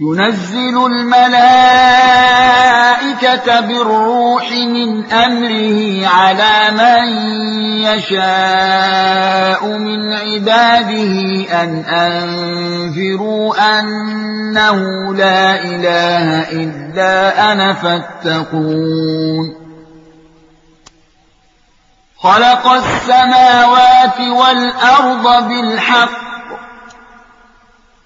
ينزل الملائكة بالروح من أمره على من يشاء من عباده أن أنذروا أنه لا إله إلا أنا فاتقون. خلق السماوات والأرض بالحق.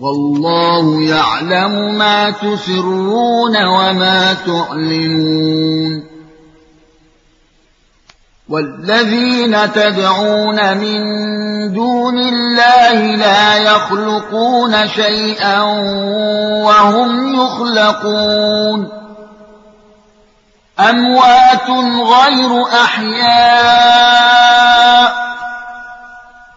والله يعلم ما تسرون وما تعلنون. والذين تدعون من دون الله لا يخلقون شيئا وهم يخلقون. أموات غير أحياء.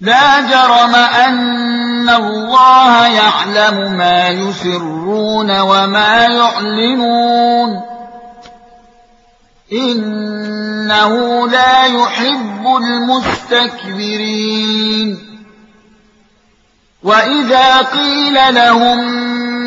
لا جرم أن الله يعلم ما يسرون وما يعلنون. إنه لا يحب المستكبرين. وإذا قيل لهم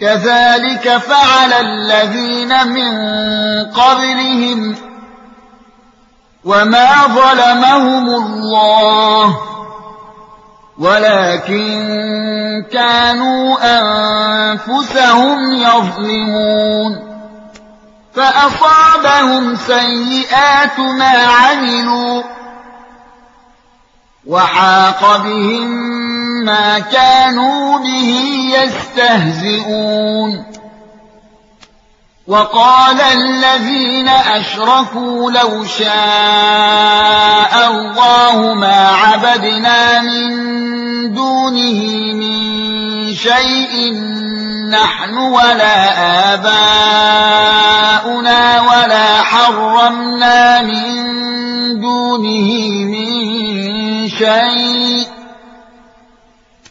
كذلك فعل الذين من قبلهم وما ظلمهم الله ولكن كانوا أنفسهم يظلمون فأصابهم سيئات ما عملوا وحاق بهم ما كانوا به يستهزئون. وقال الذين أشركوا لو شاء الله ما عبدنا من دونه من شيء نحن ولا آباؤنا ولا حرمنا من دونه من شيء.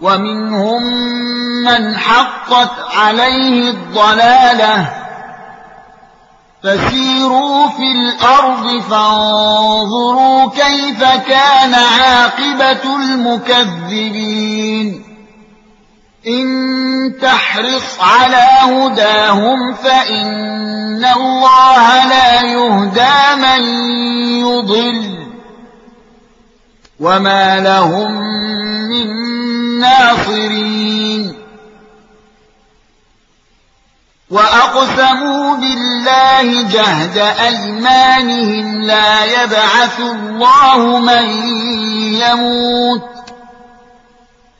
ومنهم من حقت عليه الضلالة. فسيروا في الأرض فانظروا كيف كان عاقبة المكذبين. إن تحرص على هداهم فإن الله لا يهدى من يضل. وما لهم من ناصرين وأقسموا بالله جهد أيمانهم لا يبعث الله من يموت.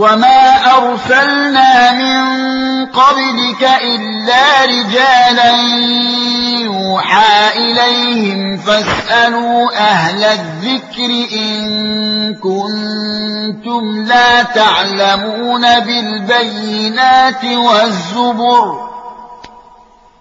وما أرسلنا من قبلك إلا رجالا يوحى إليهم فاسألوا أهل الذكر إن كنتم لا تعلمون بالبينات والزبر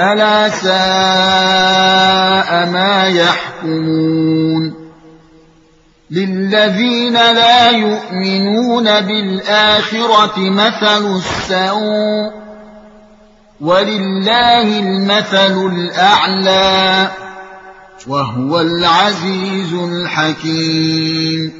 ألا ساء ما يحكمون للذين لا يؤمنون بالآخرة مثل السوء ولله المثل الأعلى وهو العزيز الحكيم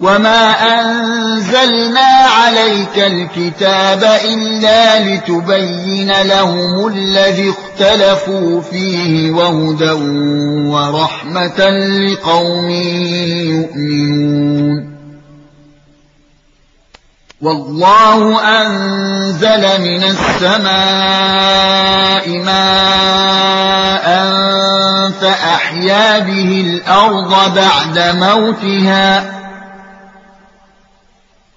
وما أنزلنا عليك الكتاب إلا لتبين لهم الذي اختلفوا فيه وهدى ورحمة لقوم يؤمنون والله أنزل من السماء ماء فأحيا به الأرض بعد موتها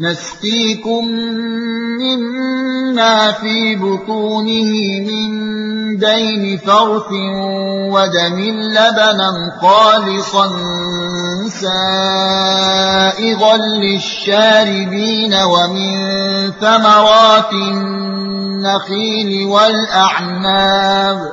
نسقيكم مما في بطونه من بين فرث ودم لبنا خالصا سائغا للشاربين ومن ثمرات النخيل والأعناب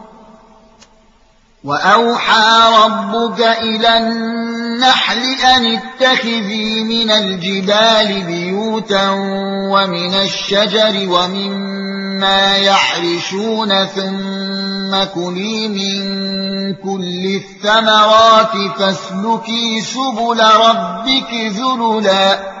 وأوحى ربك إلى النحل أن اتخذي من الجبال بيوتا ومن الشجر ومما يعرشون ثم كلي من كل الثمرات فاسلكي سبل ربك ذللا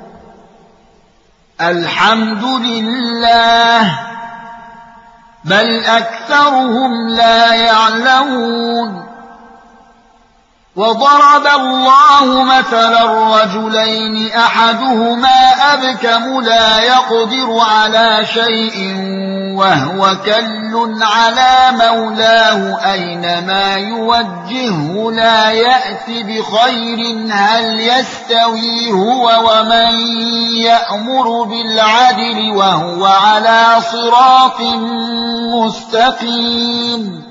الحمد لله بل أكثرهم لا يعلمون وضرب الله مثلا الرجلين أحدهما أبكم لا يقدر على شيء وهو كل على مولاه أينما يوجهه لا يأتي بخير هل يستوي هو ومن يأمر بالعدل وهو على صراط مستقيم.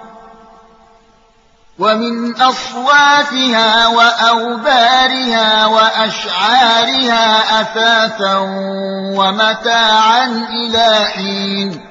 ومن أصواتها وأوبارها وأشعارها أثاثا ومتاعا إلى حين.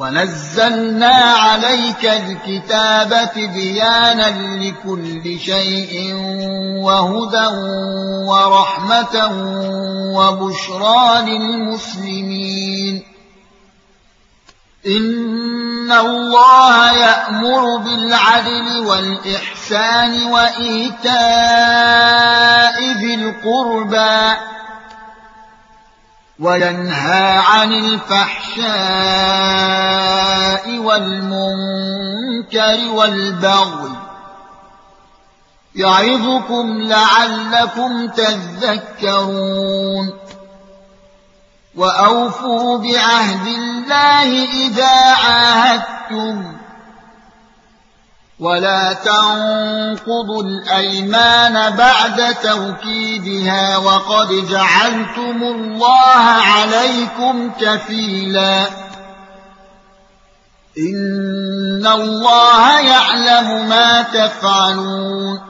ونزلنا عليك الكتاب بيانا لكل شيء وهدى ورحمة وبشرى للمسلمين. إن الله يأمر بالعدل والإحسان وإيتاء ذي القربى. وينهى عن الفحشاء والمنكر والبغي يعظكم لعلكم تذكرون وأوفوا بعهد الله إذا عاهدتم ولا تنقضوا الأيمان بعد توكيدها وقد جعلتم الله عليكم كفيلا إن الله يعلم ما تفعلون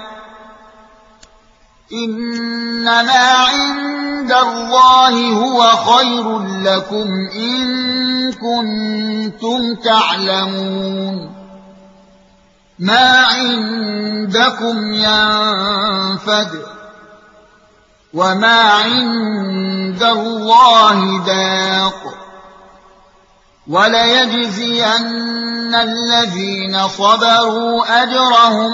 إنما عند الله هو خير لكم إن كنتم تعلمون. ما عندكم ينفد وما عند الله داق. وليجزين الذين صبروا أجرهم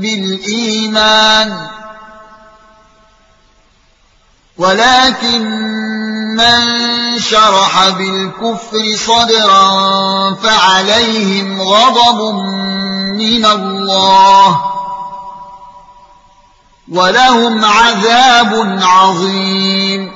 بالإيمان. ولكن من شرح بالكفر صدرا فعليهم غضب من الله ولهم عذاب عظيم.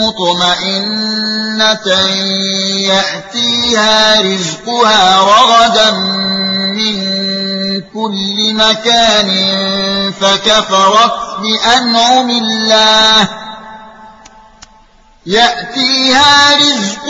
مطمئنة يأتيها رزقها رغدا من كل مكان فكفرت بأنعم الله. يأتيها رزقها